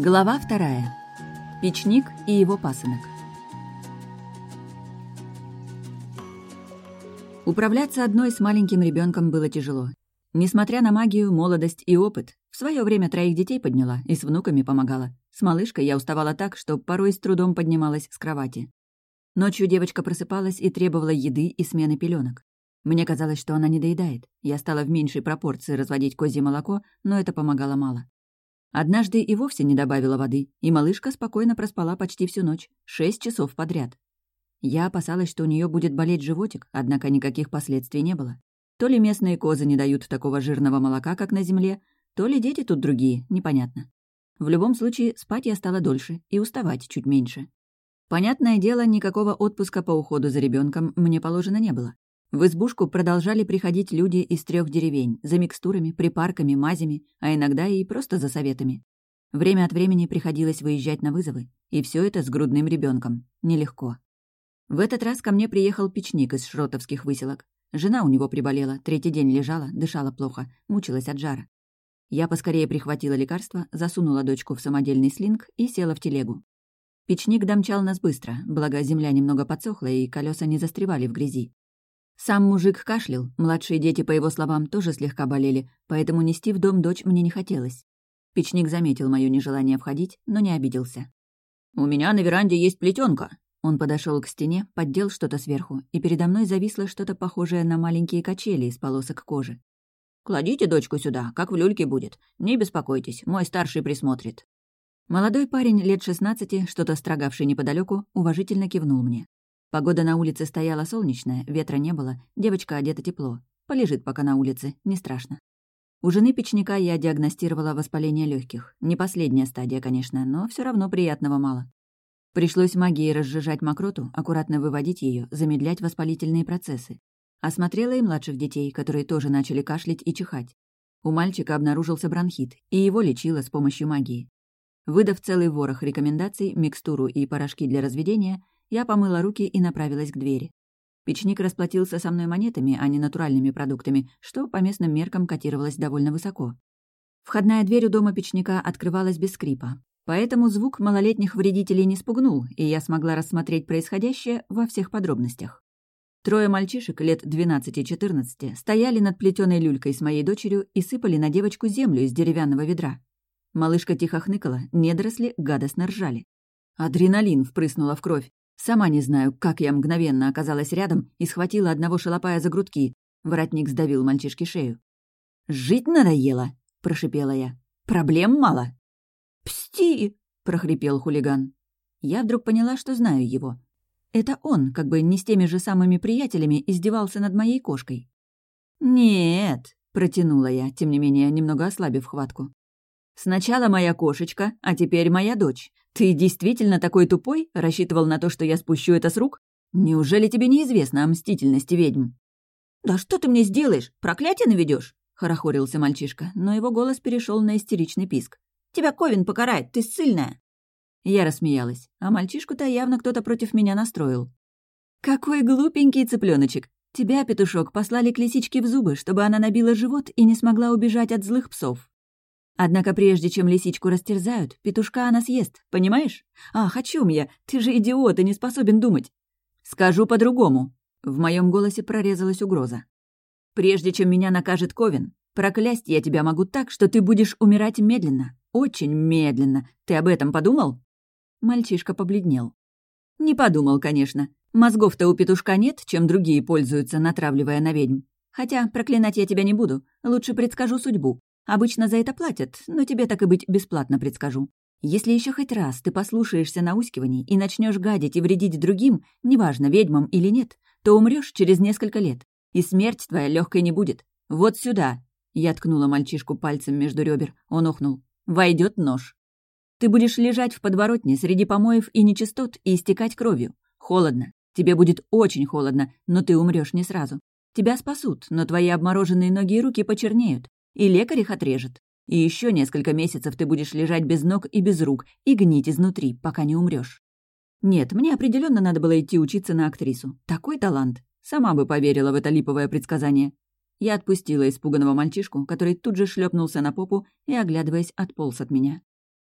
Глава вторая. Печник и его пасынок. Управляться одной с маленьким ребенком было тяжело. Несмотря на магию, молодость и опыт, в свое время троих детей подняла и с внуками помогала. С малышкой я уставала так, что порой с трудом поднималась с кровати. Ночью девочка просыпалась и требовала еды и смены пеленок. Мне казалось, что она не доедает. Я стала в меньшей пропорции разводить козье молоко, но это помогало мало. Однажды и вовсе не добавила воды, и малышка спокойно проспала почти всю ночь, шесть часов подряд. Я опасалась, что у нее будет болеть животик, однако никаких последствий не было. То ли местные козы не дают такого жирного молока, как на земле, то ли дети тут другие, непонятно. В любом случае, спать я стала дольше и уставать чуть меньше. Понятное дело, никакого отпуска по уходу за ребенком мне положено не было. В избушку продолжали приходить люди из трех деревень за микстурами, припарками, мазями, а иногда и просто за советами. Время от времени приходилось выезжать на вызовы, и все это с грудным ребенком. Нелегко. В этот раз ко мне приехал печник из шротовских выселок. Жена у него приболела, третий день лежала, дышала плохо, мучилась от жара. Я поскорее прихватила лекарство, засунула дочку в самодельный слинг и села в телегу. Печник домчал нас быстро, благо земля немного подсохла и колеса не застревали в грязи. Сам мужик кашлял, младшие дети, по его словам, тоже слегка болели, поэтому нести в дом дочь мне не хотелось. Печник заметил мое нежелание входить, но не обиделся. «У меня на веранде есть плетенка. Он подошел к стене, поддел что-то сверху, и передо мной зависло что-то похожее на маленькие качели из полосок кожи. «Кладите дочку сюда, как в люльке будет. Не беспокойтесь, мой старший присмотрит». Молодой парень лет шестнадцати, что-то строгавший неподалеку, уважительно кивнул мне. Погода на улице стояла солнечная, ветра не было, девочка одета тепло. Полежит пока на улице, не страшно. У жены печника я диагностировала воспаление легких. Не последняя стадия, конечно, но все равно приятного мало. Пришлось магией разжижать мокроту, аккуратно выводить ее, замедлять воспалительные процессы. Осмотрела и младших детей, которые тоже начали кашлять и чихать. У мальчика обнаружился бронхит, и его лечила с помощью магии. Выдав целый ворох рекомендаций, микстуру и порошки для разведения, я помыла руки и направилась к двери. Печник расплатился со мной монетами, а не натуральными продуктами, что по местным меркам котировалось довольно высоко. Входная дверь у дома печника открывалась без скрипа, поэтому звук малолетних вредителей не спугнул, и я смогла рассмотреть происходящее во всех подробностях. Трое мальчишек лет 12-14 стояли над плетеной люлькой с моей дочерью и сыпали на девочку землю из деревянного ведра. Малышка тихо хныкала, недоросли гадостно ржали. Адреналин впрыснула в кровь. Сама не знаю, как я мгновенно оказалась рядом и схватила одного шалопая за грудки. Воротник сдавил мальчишке шею. «Жить надоело!» — прошипела я. «Проблем мало!» «Псти!» — прохрипел хулиган. Я вдруг поняла, что знаю его. Это он, как бы не с теми же самыми приятелями, издевался над моей кошкой. «Нет», — протянула я, тем не менее, немного ослабив хватку. «Сначала моя кошечка, а теперь моя дочь. «Ты действительно такой тупой? Рассчитывал на то, что я спущу это с рук? Неужели тебе неизвестно о мстительности ведьм?» «Да что ты мне сделаешь? Проклятие наведешь? хорохорился мальчишка, но его голос перешел на истеричный писк. «Тебя Ковин покарает, ты ссыльная!» Я рассмеялась, а мальчишку-то явно кто-то против меня настроил. «Какой глупенький цыпленочек! Тебя, петушок, послали к лисичке в зубы, чтобы она набила живот и не смогла убежать от злых псов. Однако прежде чем лисичку растерзают, петушка она съест, понимаешь? Ах, о чем я? Ты же идиот и не способен думать. Скажу по-другому. В моем голосе прорезалась угроза. Прежде чем меня накажет Ковен, проклясть я тебя могу так, что ты будешь умирать медленно. Очень медленно. Ты об этом подумал? Мальчишка побледнел. Не подумал, конечно. Мозгов-то у петушка нет, чем другие пользуются, натравливая на ведьм. Хотя проклинать я тебя не буду, лучше предскажу судьбу. Обычно за это платят, но тебе так и быть бесплатно предскажу. Если еще хоть раз ты послушаешься наускиваний и начнешь гадить и вредить другим, неважно, ведьмам или нет, то умрешь через несколько лет. И смерть твоя легкой не будет. Вот сюда. Я ткнула мальчишку пальцем между ребер. Он охнул. Войдет нож. Ты будешь лежать в подворотне среди помоев и нечистот и истекать кровью. Холодно. Тебе будет очень холодно, но ты умрешь не сразу. Тебя спасут, но твои обмороженные ноги и руки почернеют и лекарь их отрежет. И еще несколько месяцев ты будешь лежать без ног и без рук и гнить изнутри, пока не умрешь. Нет, мне определенно надо было идти учиться на актрису. Такой талант. Сама бы поверила в это липовое предсказание. Я отпустила испуганного мальчишку, который тут же шлепнулся на попу и, оглядываясь, отполз от меня.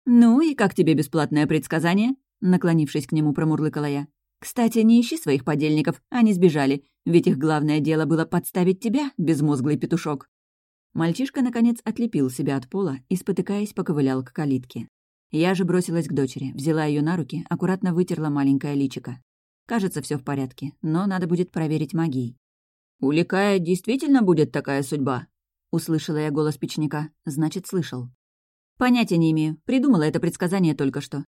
«Ну и как тебе бесплатное предсказание?» Наклонившись к нему, промурлыкала я. «Кстати, не ищи своих подельников, они сбежали, ведь их главное дело было подставить тебя, безмозглый петушок». Мальчишка, наконец, отлепил себя от пола и, спотыкаясь, поковылял к калитке. Я же бросилась к дочери, взяла ее на руки, аккуратно вытерла маленькое личико. Кажется, все в порядке, но надо будет проверить магией. «У действительно будет такая судьба?» Услышала я голос печника. Значит, слышал. «Понятия не имею. Придумала это предсказание только что.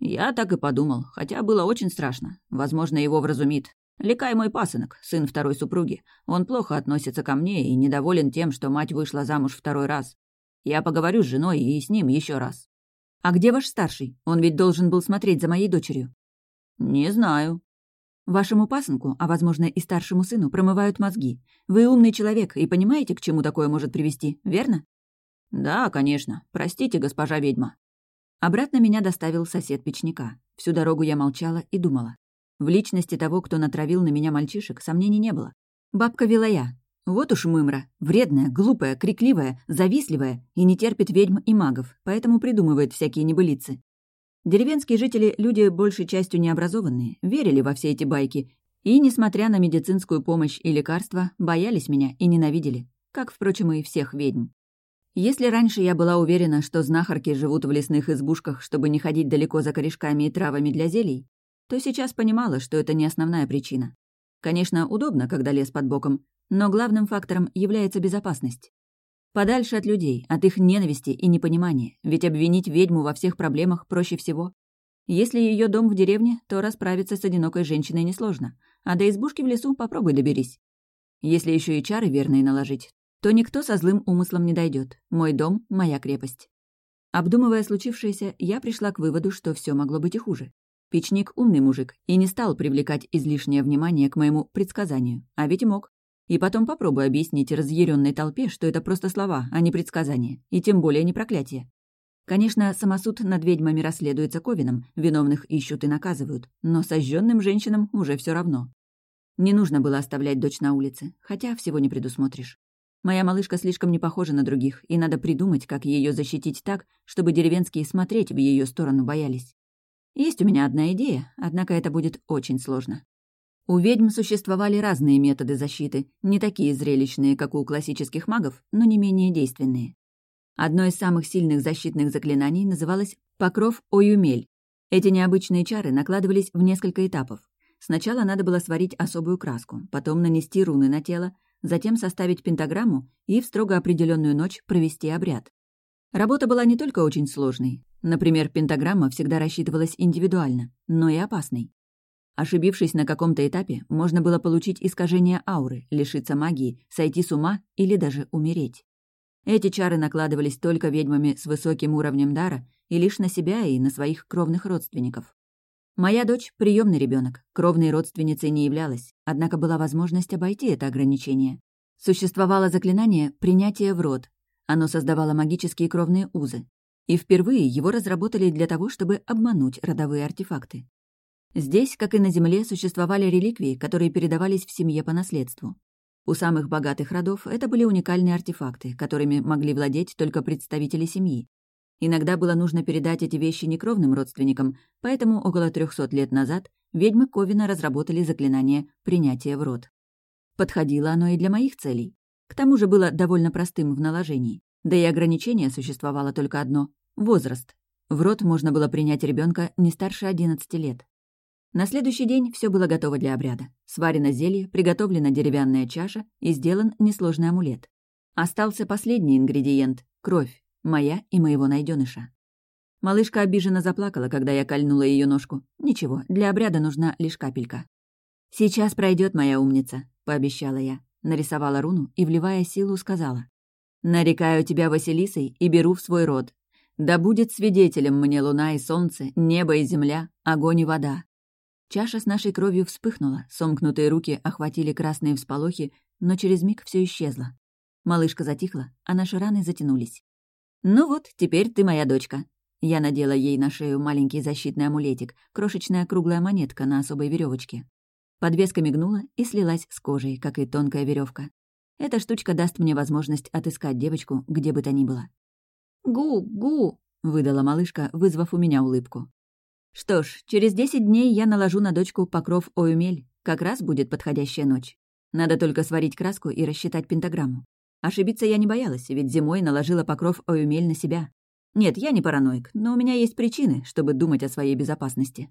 Я так и подумал, хотя было очень страшно. Возможно, его вразумит. Лекай мой пасынок, сын второй супруги. Он плохо относится ко мне и недоволен тем, что мать вышла замуж второй раз. Я поговорю с женой и с ним еще раз. А где ваш старший? Он ведь должен был смотреть за моей дочерью. Не знаю. Вашему пасынку, а, возможно, и старшему сыну, промывают мозги. Вы умный человек и понимаете, к чему такое может привести, верно? Да, конечно. Простите, госпожа ведьма. Обратно меня доставил сосед печника. Всю дорогу я молчала и думала. В личности того, кто натравил на меня мальчишек, сомнений не было. Бабка Вилая. Вот уж мымра. Вредная, глупая, крикливая, завистливая и не терпит ведьм и магов, поэтому придумывает всякие небылицы. Деревенские жители, люди большей частью необразованные, верили во все эти байки и, несмотря на медицинскую помощь и лекарства, боялись меня и ненавидели, как, впрочем, и всех ведьм. Если раньше я была уверена, что знахарки живут в лесных избушках, чтобы не ходить далеко за корешками и травами для зелий, то сейчас понимала, что это не основная причина. Конечно, удобно, когда лес под боком, но главным фактором является безопасность. Подальше от людей, от их ненависти и непонимания, ведь обвинить ведьму во всех проблемах проще всего. Если ее дом в деревне, то расправиться с одинокой женщиной несложно, а до избушки в лесу попробуй доберись. Если еще и чары верные наложить, то никто со злым умыслом не дойдет. Мой дом — моя крепость. Обдумывая случившееся, я пришла к выводу, что все могло быть и хуже. Печник — умный мужик и не стал привлекать излишнее внимание к моему предсказанию, а ведь мог. И потом попробуй объяснить разъяренной толпе, что это просто слова, а не предсказания, и тем более не проклятие. Конечно, самосуд над ведьмами расследуется Ковином, виновных ищут и наказывают, но сожженным женщинам уже все равно. Не нужно было оставлять дочь на улице, хотя всего не предусмотришь. Моя малышка слишком не похожа на других, и надо придумать, как ее защитить так, чтобы деревенские смотреть в ее сторону боялись. Есть у меня одна идея, однако это будет очень сложно. У ведьм существовали разные методы защиты, не такие зрелищные, как у классических магов, но не менее действенные. Одно из самых сильных защитных заклинаний называлось «покров Оюмель». Эти необычные чары накладывались в несколько этапов. Сначала надо было сварить особую краску, потом нанести руны на тело, затем составить пентаграмму и в строго определенную ночь провести обряд. Работа была не только очень сложной. Например, пентаграмма всегда рассчитывалась индивидуально, но и опасной. Ошибившись на каком-то этапе, можно было получить искажение ауры, лишиться магии, сойти с ума или даже умереть. Эти чары накладывались только ведьмами с высоким уровнем дара и лишь на себя и на своих кровных родственников. Моя дочь — приемный ребенок, кровной родственницей не являлась, однако была возможность обойти это ограничение. Существовало заклинание «принятие в род». Оно создавало магические кровные узы. И впервые его разработали для того, чтобы обмануть родовые артефакты. Здесь, как и на Земле, существовали реликвии, которые передавались в семье по наследству. У самых богатых родов это были уникальные артефакты, которыми могли владеть только представители семьи. Иногда было нужно передать эти вещи некровным родственникам, поэтому около 300 лет назад ведьмы Ковина разработали заклинание принятия в рот». Подходило оно и для моих целей. К тому же было довольно простым в наложении. Да и ограничение существовало только одно — возраст. В рот можно было принять ребенка не старше 11 лет. На следующий день все было готово для обряда. Сварено зелье, приготовлена деревянная чаша и сделан несложный амулет. Остался последний ингредиент — кровь моя и моего найденыша. Малышка обиженно заплакала, когда я кольнула ее ножку. Ничего, для обряда нужна лишь капелька. «Сейчас пройдет моя умница», — пообещала я. Нарисовала руну и, вливая силу, сказала. «Нарекаю тебя Василисой и беру в свой род. Да будет свидетелем мне луна и солнце, небо и земля, огонь и вода». Чаша с нашей кровью вспыхнула, сомкнутые руки охватили красные всполохи, но через миг все исчезло. Малышка затихла, а наши раны затянулись. «Ну вот, теперь ты моя дочка». Я надела ей на шею маленький защитный амулетик, крошечная круглая монетка на особой веревочке. Подвеска мигнула и слилась с кожей, как и тонкая веревка. Эта штучка даст мне возможность отыскать девочку, где бы то ни было. «Гу, гу!» — выдала малышка, вызвав у меня улыбку. «Что ж, через десять дней я наложу на дочку покров Оюмель. Как раз будет подходящая ночь. Надо только сварить краску и рассчитать пентаграмму. Ошибиться я не боялась, ведь зимой наложила покров Оюмель на себя. Нет, я не параноик, но у меня есть причины, чтобы думать о своей безопасности.